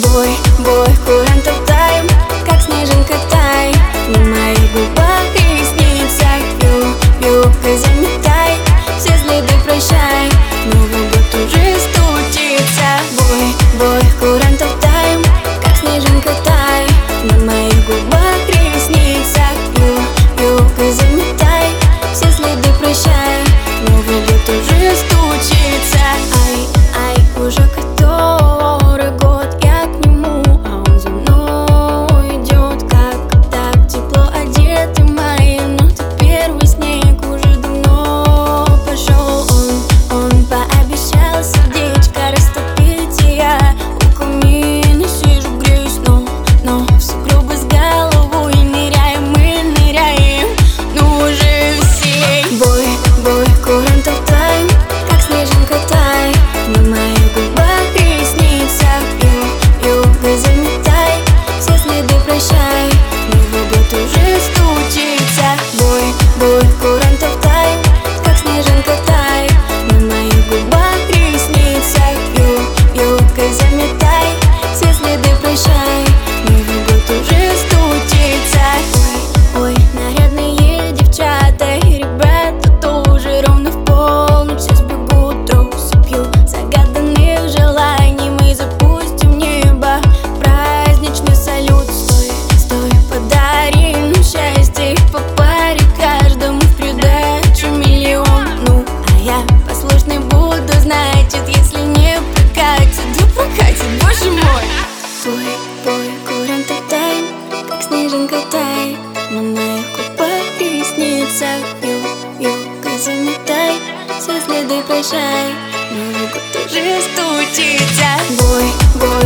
boy, boy, boy. боже мой! Буй, буй, куранты тайн, как снежинка тай На моих губах и ресницах Ю, ю, тай, все следы прощай. Новый год уже стучится. Бой, бой.